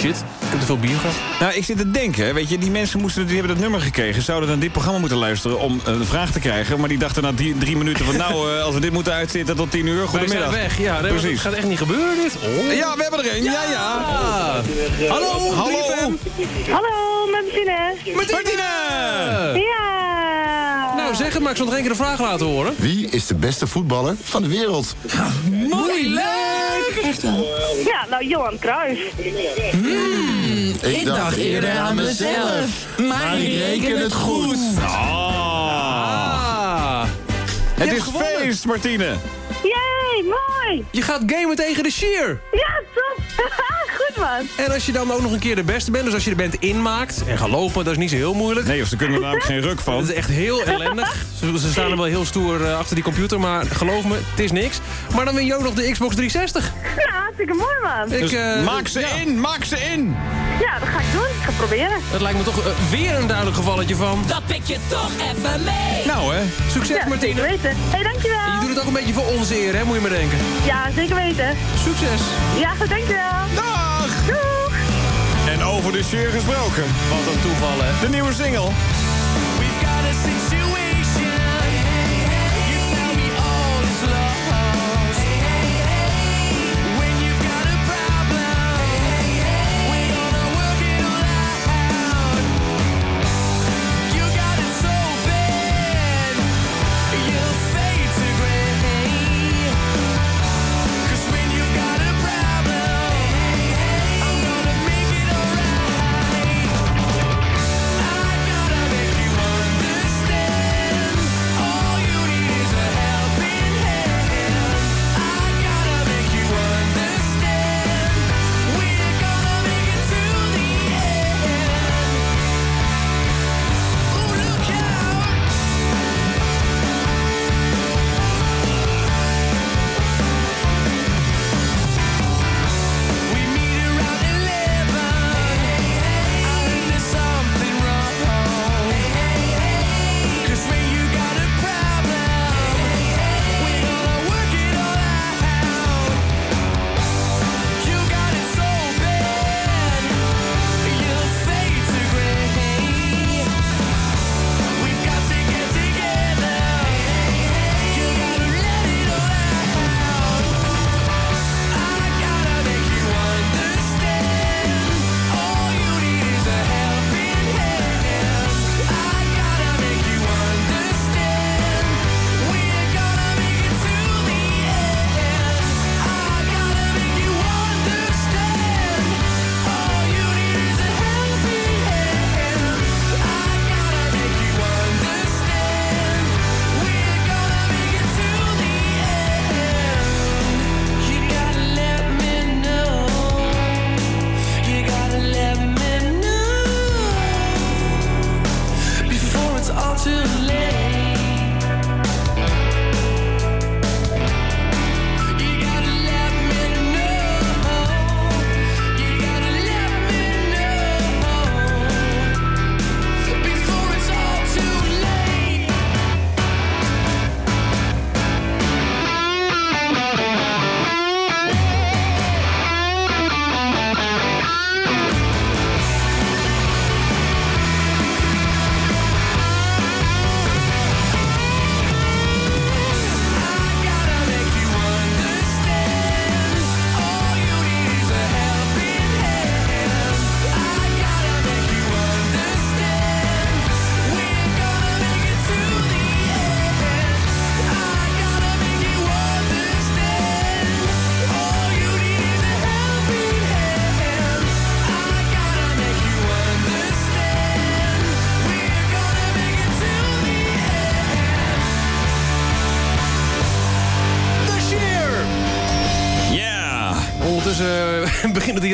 Speaker 7: shit, ik heb te veel bier gehad.
Speaker 6: Nou, ik zit te denken, weet je, die mensen moesten, die hebben dat nummer gekregen... zouden naar dit programma moeten luisteren om een vraag te krijgen... maar die dachten na drie, drie minuten van... nou, als we dit moeten uitzitten tot tien uur,
Speaker 7: Wij
Speaker 6: goedemiddag.
Speaker 7: zijn weg, ja.
Speaker 6: Precies.
Speaker 7: Het gaat echt niet gebeuren, dit. Oh.
Speaker 6: Ja, we hebben er een, ja, ja.
Speaker 7: Ah. Hallo,
Speaker 6: Hallo.
Speaker 7: 3FM.
Speaker 9: Hallo, met Martine.
Speaker 6: Martine!
Speaker 9: Ja.
Speaker 7: Nou, zeg het maar, ik zal nog één keer de vraag laten horen.
Speaker 14: Wie is de beste voetballer van de wereld?
Speaker 13: Moeilijk. Echt wel.
Speaker 9: Ja, nou, Johan Cruijff.
Speaker 14: Ik, dacht
Speaker 13: eerder aan mezelf, maar ik reken het goed.
Speaker 6: Ah. Het
Speaker 7: Je
Speaker 6: is feest, Martine.
Speaker 9: Mooi.
Speaker 7: Je gaat gamen tegen de Sheer.
Speaker 9: Ja, top. Goed, man.
Speaker 7: En als je dan ook nog een keer de beste bent, dus als je de band inmaakt... en geloof me, dat is niet zo heel moeilijk...
Speaker 6: Nee, of ze kunnen er namelijk geen ruk van.
Speaker 7: Dat is echt heel ellendig. Ze, ze staan er wel heel stoer eh, achter die computer, maar geloof me, het is niks. Maar dan win je ook nog de Xbox 360.
Speaker 9: Nou, hartstikke mooi, man.
Speaker 7: Ik,
Speaker 6: Dus
Speaker 7: eh,
Speaker 6: maak ze
Speaker 7: ja.
Speaker 6: in, maak ze in.
Speaker 9: Ja, dat ga ik doen. Ik ga proberen.
Speaker 7: Het lijkt me toch eh, weer een duidelijk gevalletje van...
Speaker 13: Dat pik je toch even mee.
Speaker 6: Nou, hè.
Speaker 7: Succes,
Speaker 9: Ja,
Speaker 7: Martine.
Speaker 9: zeker weten. Hé, hey, dankjewel.
Speaker 7: En je doet het ook een beetje voor onze eer, hè, moet je maar denken.
Speaker 9: Ja, zeker weten.
Speaker 7: Succes.
Speaker 9: Ja, goed, dankjewel.
Speaker 6: Dag!
Speaker 9: Doeg.
Speaker 6: En over de sheer gesproken.
Speaker 7: Wat een toeval, hè.
Speaker 6: De nieuwe single.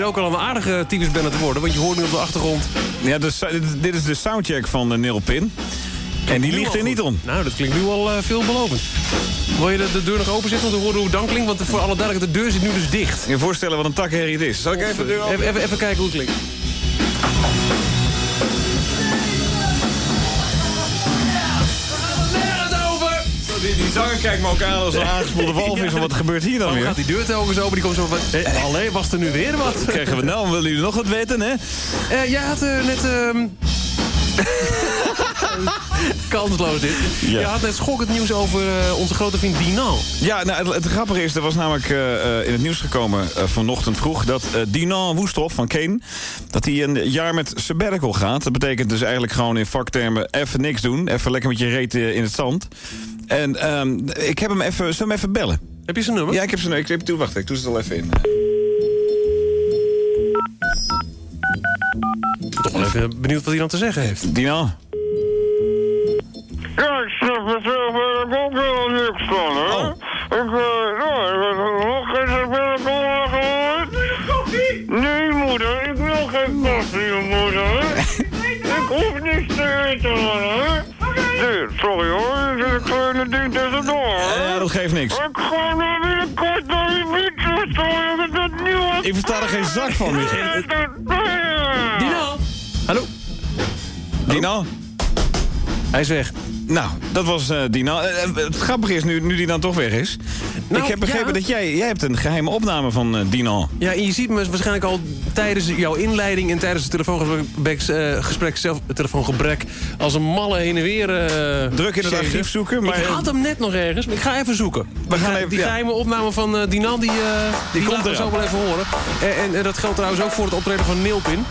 Speaker 7: Ook al een aardige tyfusbende te worden. Want je hoort nu op de achtergrond...
Speaker 6: Ja, dus, eh, dit- is de soundcheck van uh, Neil Pin. En die ligt er niet om.
Speaker 7: Nou, dat klinkt nu al eh, veelbelovend. Wil je de, de deur nog open zetten om te horen hoe het dan klinkt? Want voor alle duidelijkheid, de deur zit nu dus dicht.
Speaker 6: Je je voorstellen wat een takkenherrie het is. Zal ik even de deur open?
Speaker 7: Even, even, even kijken hoe het klinkt.
Speaker 6: Zanger kijkt me ook aan als een aangespoelde walvis. Wat gebeurt hier dan weer?
Speaker 7: gaat die deur telkens open? Die komt zo van... Hé, allee, was er nu weer wat?
Speaker 6: Krijgen we nou? Willen jullie nog wat weten, hè?
Speaker 7: Eh, jij had eh, net... ehm Kansloos dit.
Speaker 6: Ja.
Speaker 7: Je had net schokkend nieuws over eh, onze grote vriend Dinan.
Speaker 6: Ja, nou, het, het grappige is, er was namelijk eh, eh, in het nieuws gekomen eh, vanochtend vroeg... dat eh Dinan Woesthoff van Kane, dat hij een jaar met sabbatical gaat. Dat betekent dus eigenlijk gewoon in vaktermen even niks doen. Even lekker met je reet eh, in het zand. En ehm, ik heb hem even, zullen we hem even bellen?
Speaker 7: Heb je zijn nummer?
Speaker 6: Ja, ik heb zijn ik heb, toe, Wacht, ik doe het al even in.
Speaker 7: Ik ben toch wel even benieuwd wat hij dan te zeggen heeft.
Speaker 6: Dinan?
Speaker 15: Ja, ik snap het zelf eigenlijk ook wel niks van, hè? Ik, eh, nou, ik heb nog geen sabbatical gehoord. Nee, moeder, ik wil geen koffie, moeder. ik hoef niks te eten, hè? Nee, sorry hoor, tussendoor.
Speaker 6: Ja, dat geeft niks.
Speaker 15: Ik ga nou binnenkort naar je fiets storen met dat nieuwe...
Speaker 6: Ik versta er geen zak van, Michiel.
Speaker 7: Dinan! Hallo?
Speaker 6: Dinan?
Speaker 7: Hij is weg.
Speaker 6: Nou, dat was eh Dinan. Eh, eh, het grappige is, nu, nu die dan toch weg is...
Speaker 7: Nou,
Speaker 6: ik heb begrepen
Speaker 7: ja.
Speaker 6: dat jij... Jij hebt een geheime opname van eh Dinan.
Speaker 7: Ja, en je ziet me waarschijnlijk al tijdens jouw inleiding... en tijdens het telefoongesprek eh, gesprek zelf, telefoongebrek... als een malle heen en weer... eh,
Speaker 6: Druk in het archief zoeken, maar-
Speaker 7: Ik had hem net nog ergens, maar ik ga even zoeken.
Speaker 6: We gaan
Speaker 7: Die-
Speaker 6: even-
Speaker 7: Die
Speaker 6: ja.
Speaker 7: geheime opname van Dinan, die, eh die,
Speaker 6: komt
Speaker 7: laten we zo wel even horen. En, en, en dat geldt trouwens ook voor het optreden van Neilpin.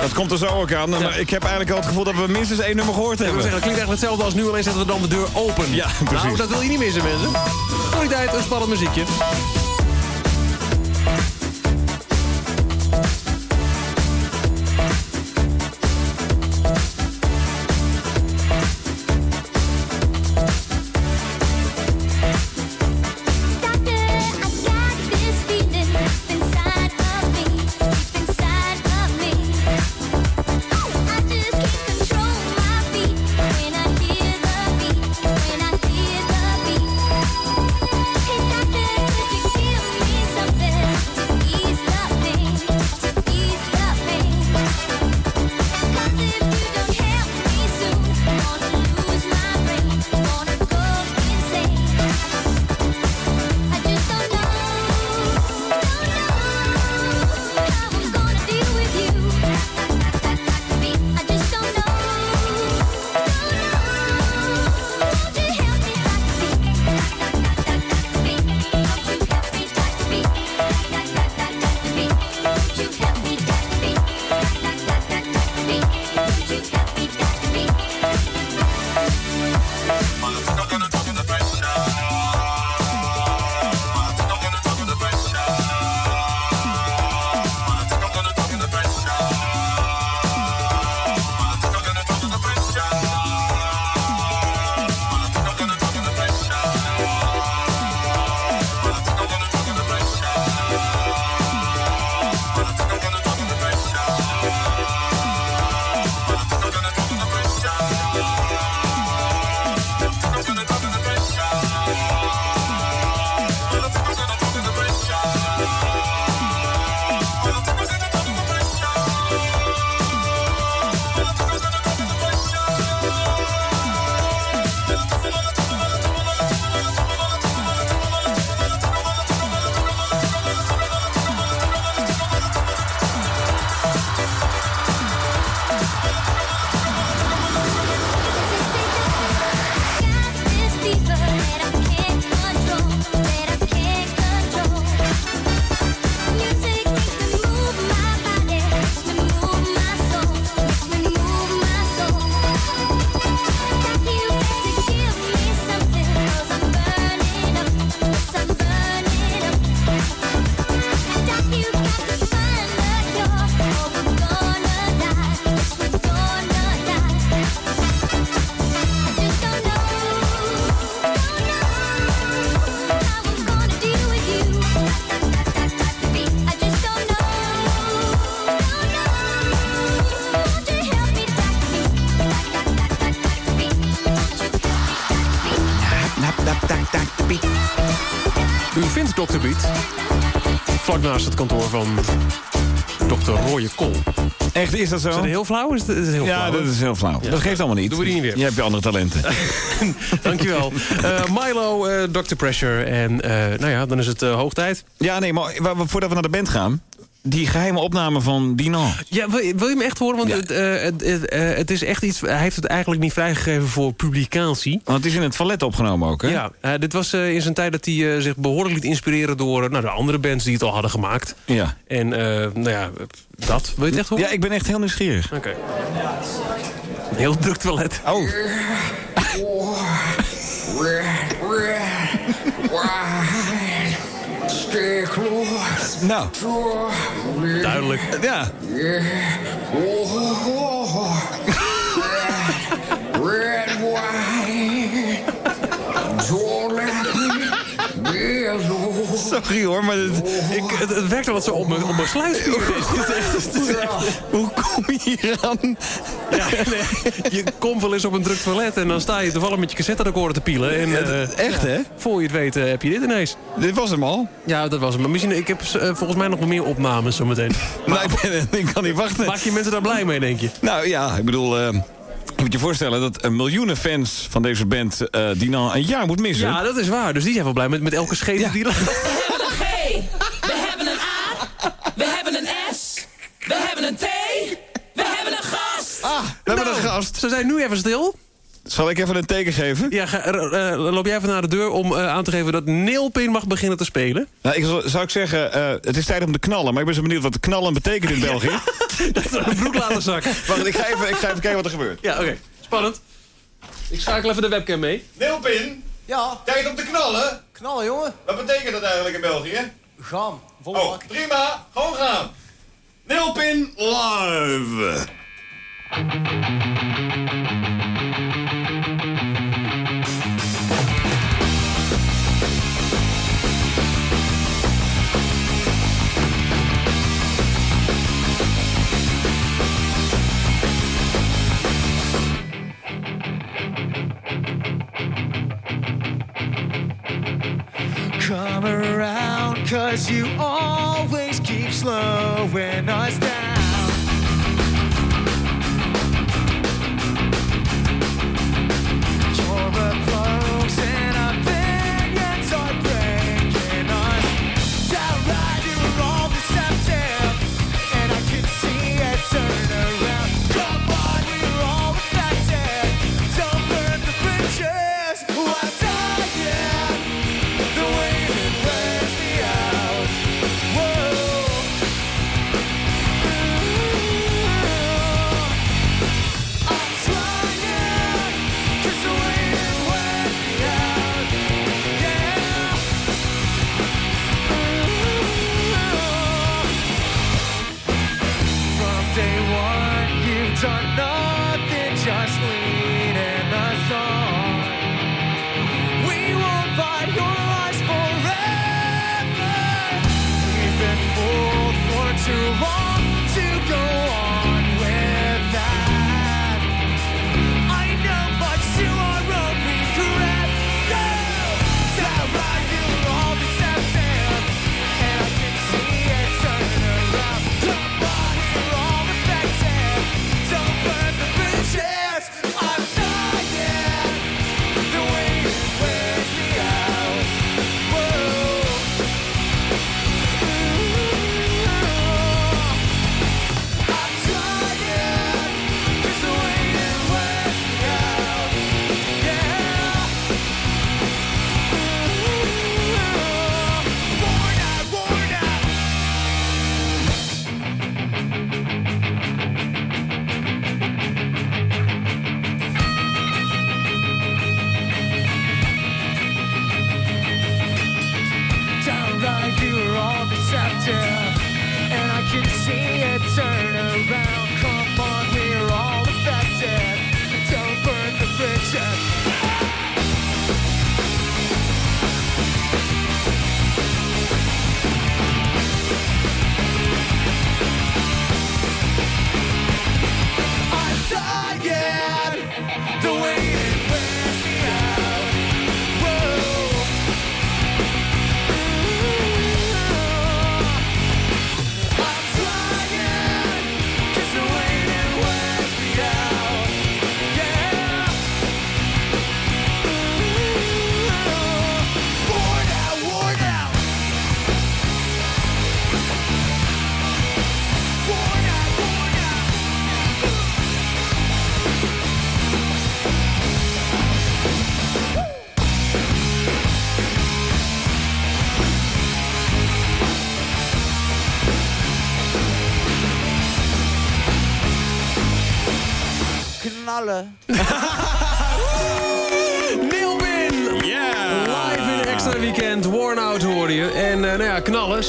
Speaker 6: Dat komt er zo ook aan. Maar ik heb eigenlijk al het gevoel dat we minstens één nummer gehoord hebben.
Speaker 7: zeggen, dat klinkt eigenlijk hetzelfde als nu, alleen zetten we dan de deur open.
Speaker 6: Ja, precies.
Speaker 7: Nou, dat wil je niet missen, mensen. Voor die tijd een spannend muziekje.
Speaker 16: Beat.
Speaker 7: Vlak naast het kantoor van Dr. Roye Kool.
Speaker 6: Echt, is dat zo?
Speaker 7: Is dat heel flauw? Is heel
Speaker 6: ja,
Speaker 7: flauw,
Speaker 6: dat is heel flauw. Dat geeft allemaal niet.
Speaker 7: Doen we die niet weer.
Speaker 6: Je hebt je andere talenten.
Speaker 7: Dankjewel. Eh Milo, eh Dr. Pressure. En eh, nou ja, dan is het hoog tijd.
Speaker 6: Ja, nee, maar voordat we naar de band gaan... die geheime opname van Dinan.
Speaker 7: Ja, wil, je- wil je hem echt horen? Want het, eh, het, het, eh, het is echt iets... Hij heeft het eigenlijk niet vrijgegeven voor publicatie.
Speaker 6: Want het is in het toilet opgenomen ook, hè?
Speaker 7: Ja, eh, dit was eh, in zijn tijd dat hij eh, zich behoorlijk liet inspireren... door nou, de andere bands die het al hadden gemaakt.
Speaker 6: Ja.
Speaker 7: En eh, nou ja, dat. Wil je het echt horen?
Speaker 6: Ja, ik ben echt heel nieuwsgierig.
Speaker 7: Oké. Een heel druk toilet.
Speaker 6: Oh. Nou.
Speaker 7: Duidelijk.
Speaker 6: Ja. Sorry hoor, maar het,
Speaker 7: Ik, het, het werkt wel wat zo op mijn, op mijn sluitspier.
Speaker 6: Hoe kom je hier aan?
Speaker 7: Ja, nee, je komt wel eens op een druk toilet en dan sta je toevallig met je cassette-recorder te pielen. En, eh,
Speaker 6: echt, hè?
Speaker 7: Voor je het weet eh, heb je dit ineens.
Speaker 6: Dit was hem al?
Speaker 7: Ja, dat was hem. Maar misschien, ik heb eh, volgens mij nog wel meer opnames zometeen.
Speaker 6: Nou, ik, ben- ik kan niet wachten.
Speaker 7: Maak je mensen daar blij mee, denk je?
Speaker 6: Nou ja, ik bedoel... eh, je moet je voorstellen dat een miljoenen fans van deze band... eh Dinan een jaar moet missen.
Speaker 7: Ja, dat is waar. Dus die zijn wel blij met, met elke scheet die...
Speaker 17: We hebben een G, we hebben een A, we hebben een S, we hebben een T, we hebben een gast.
Speaker 6: Ah, we hebben een gast.
Speaker 7: Ze zijn nu even stil.
Speaker 6: Zal ik even een teken geven?
Speaker 7: Ja, ga, eh, loop jij even naar de deur om eh, aan te geven dat Neilpin mag beginnen te spelen?
Speaker 6: Nou, ik zou ik zeggen, eh, het is tijd om te knallen. Maar ik ben zo benieuwd wat knallen betekent in België.
Speaker 7: dat is een broek laten zakken.
Speaker 6: Wacht, ik ga, even, ik ga even kijken wat er gebeurt.
Speaker 7: Ja, oké. Spannend. Ik schakel even de webcam mee.
Speaker 6: Neelpin,
Speaker 18: Ja,
Speaker 6: tijd om te knallen.
Speaker 18: knallen jongen.
Speaker 6: Wat betekent dat eigenlijk in België?
Speaker 18: Gaan, vol
Speaker 6: Oh,
Speaker 18: bak.
Speaker 6: prima. Gewoon gaan. Neelpin live.
Speaker 12: Come around, cause you always keep slowing us down. Your approach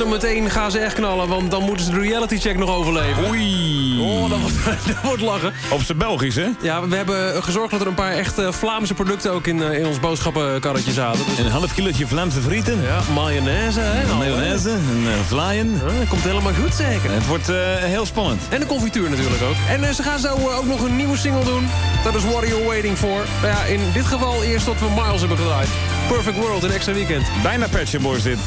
Speaker 7: Zometeen gaan ze echt knallen, want dan moeten ze de reality check nog overleven.
Speaker 12: Oei.
Speaker 7: Oh, dat wordt, dat wordt lachen.
Speaker 12: Op zijn Belgisch, hè?
Speaker 7: Ja, we hebben gezorgd dat er een paar echt eh, Vlaamse producten ook in, eh, in ons boodschappenkarretje zaten. Dus,
Speaker 12: Een half kilootje Vlaamse frieten.
Speaker 7: ja, mayonaise, hè?
Speaker 12: Mayonaise, een uh, vlaaien.
Speaker 7: Ja, dat komt helemaal goed, zeker.
Speaker 12: Het wordt eh, heel spannend.
Speaker 7: En de confituur natuurlijk ook. En eh, ze gaan zo eh, ook nog een nieuwe single doen. Dat is What Are You Waiting For. Nou ja, in dit geval eerst tot we Miles hebben gedraaid. Perfect World in Extra Weekend.
Speaker 12: Bijna Shop Boys dit.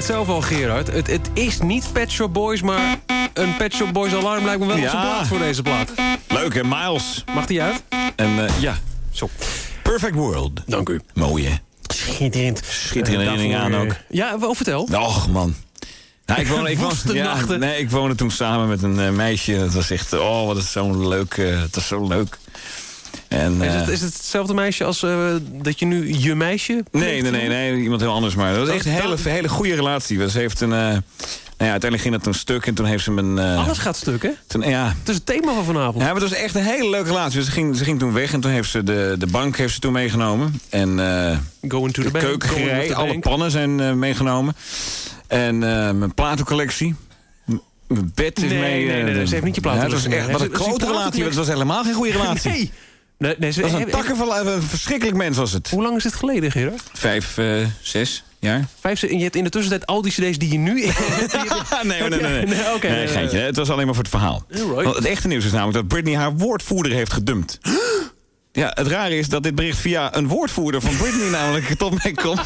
Speaker 7: Het zelf al, Gerard. Het, het is niet Pet Shop Boys, maar een Pet Shop Boys alarm lijkt me wel op zijn
Speaker 12: Ja.
Speaker 7: plaats voor deze plaat.
Speaker 12: Leuk, hè? Miles.
Speaker 7: Mag die uit?
Speaker 12: En eh, ja, zo. Perfect World.
Speaker 7: Dank u.
Speaker 12: Mooi, hè?
Speaker 7: Schitterend.
Speaker 12: Schitterende
Speaker 7: Eh,
Speaker 12: herinnering aan
Speaker 7: daarvoor,
Speaker 12: ook.
Speaker 7: eh, Ja, wel vertel.
Speaker 12: Och, man. Nou, ik woonde, ik woonde, ja, nee, ik woonde toen samen met een eh, meisje. Het was echt, oh, wat is zo leuk. eh, het was zo leuk. En,
Speaker 7: Is
Speaker 12: eh,
Speaker 7: het, is het hetzelfde meisje als eh, dat je nu je meisje...
Speaker 12: Nee, nee, nee, nee, iemand heel anders. Maar dat was echt een hele, hele goede relatie. Ze heeft een, eh, nou ja, uiteindelijk ging dat toen stuk en toen heeft ze een... eh,
Speaker 7: Alles gaat stuk, hè?
Speaker 12: toen, ja.
Speaker 7: Het is het thema van vanavond.
Speaker 12: Ja, maar het was echt een hele leuke relatie. Dus Ze ging, ze ging toen weg en toen heeft ze de, de bank heeft ze toen meegenomen. En eh
Speaker 7: Going to the
Speaker 12: de
Speaker 7: bank,
Speaker 12: alle
Speaker 7: bank.
Speaker 12: pannen zijn meegenomen. En mijn platencollectie. Mijn bed is
Speaker 7: Nee,
Speaker 12: mee.
Speaker 7: nee, nee,
Speaker 12: de-
Speaker 7: ze heeft niet je
Speaker 12: Ja, het was
Speaker 7: platencollectie
Speaker 12: echt wat een grote relatie. Het was helemaal geen goede relatie.
Speaker 7: Nee. Nee, nee, ze-
Speaker 12: Het was een
Speaker 7: heb-
Speaker 12: takken van een verschrikkelijk mens was het.
Speaker 7: Hoe lang is dit geleden, Gerard?
Speaker 12: Vijf, eh, zes jaar.
Speaker 7: Vijf, en je hebt in de tussentijd al die cd's die je nu...
Speaker 12: nee, nee, nee. nee.
Speaker 7: Nee, oké,
Speaker 12: nee,
Speaker 7: nee,
Speaker 12: geintje,
Speaker 7: nee.
Speaker 12: Het was alleen maar voor het verhaal.
Speaker 7: Alright.
Speaker 12: Want het echte nieuws is namelijk dat Britney haar woordvoerder heeft gedumpt. Ja, het rare is dat dit bericht via een woordvoerder van Britney namelijk tot mij komt.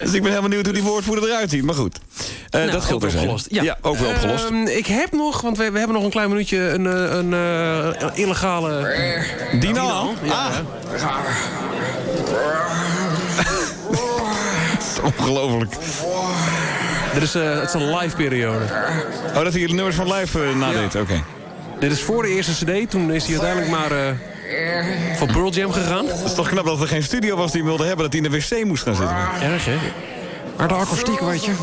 Speaker 12: dus ik ben helemaal benieuwd hoe die woordvoerder eruit ziet. Maar goed,
Speaker 7: Nou,
Speaker 12: dat geldt
Speaker 7: opgelost.
Speaker 12: Ja. ook weer opgelost.
Speaker 7: Ehm, ik heb nog, want we, we hebben nog een klein minuutje een, eh, een, eh, een illegale...
Speaker 12: Dino?
Speaker 7: Ja,
Speaker 12: Ah.
Speaker 7: ja.
Speaker 12: Ongelooflijk.
Speaker 7: Dit is, eh, het is een live periode.
Speaker 12: Oh, dat hij de nummers van live eh, nadeed, oké.
Speaker 7: Dit is voor de eerste cd, toen is hij uiteindelijk maar... eh, voor Pearl Jam gegaan.
Speaker 6: Het is toch knap dat er geen studio was die hem wilde hebben... dat hij in de wc moest gaan zitten.
Speaker 7: Erg, hè? Maar de akoestiek, weet je.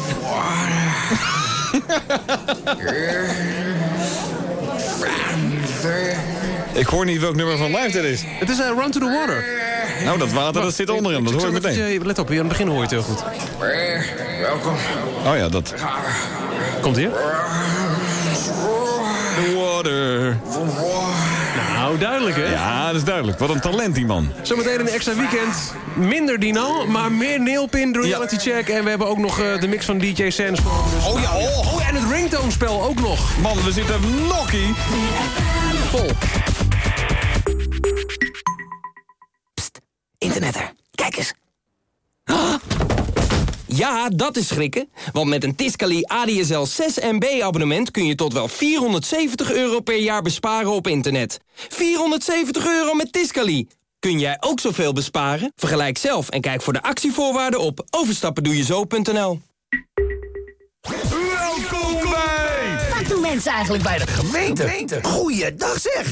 Speaker 6: Ik hoor niet welk nummer van live dit is.
Speaker 7: Het is eh, Run to the Water.
Speaker 6: Nou, dat water dat zit onder hem, dat
Speaker 7: Ik
Speaker 6: hoor je
Speaker 7: zal
Speaker 6: meteen.
Speaker 7: eh, Let op, hier aan het begin hoor je het heel goed.
Speaker 1: Welkom.
Speaker 6: Oh ja, dat.
Speaker 7: Komt hier?
Speaker 6: The water.
Speaker 7: Nou, duidelijk, hè?
Speaker 6: Ja, dat is duidelijk. Wat een talent, die man.
Speaker 7: Zometeen een extra weekend. Minder Dino, maar meer Neilpin, de reality check. En we hebben ook nog eh, de mix van DJ Sandstorm. Dus
Speaker 6: Oh ja, oh.
Speaker 7: oh, en het ringtone-spel ook nog.
Speaker 6: Man, we zitten nokkie.
Speaker 7: Vol.
Speaker 18: Internetter, kijk eens. Ah! Ja, dat is schrikken. Want met een Tiscali ADSL 6 MB abonnement kun je tot wel 470 euro per jaar besparen op internet. 470 euro met Tiscali. Kun jij ook zoveel besparen? Vergelijk zelf en kijk voor de actievoorwaarden op overstappendoejezo.nl.
Speaker 19: Welkom bij... Wat doen mensen eigenlijk bij de gemeente? Goeiedag zeg!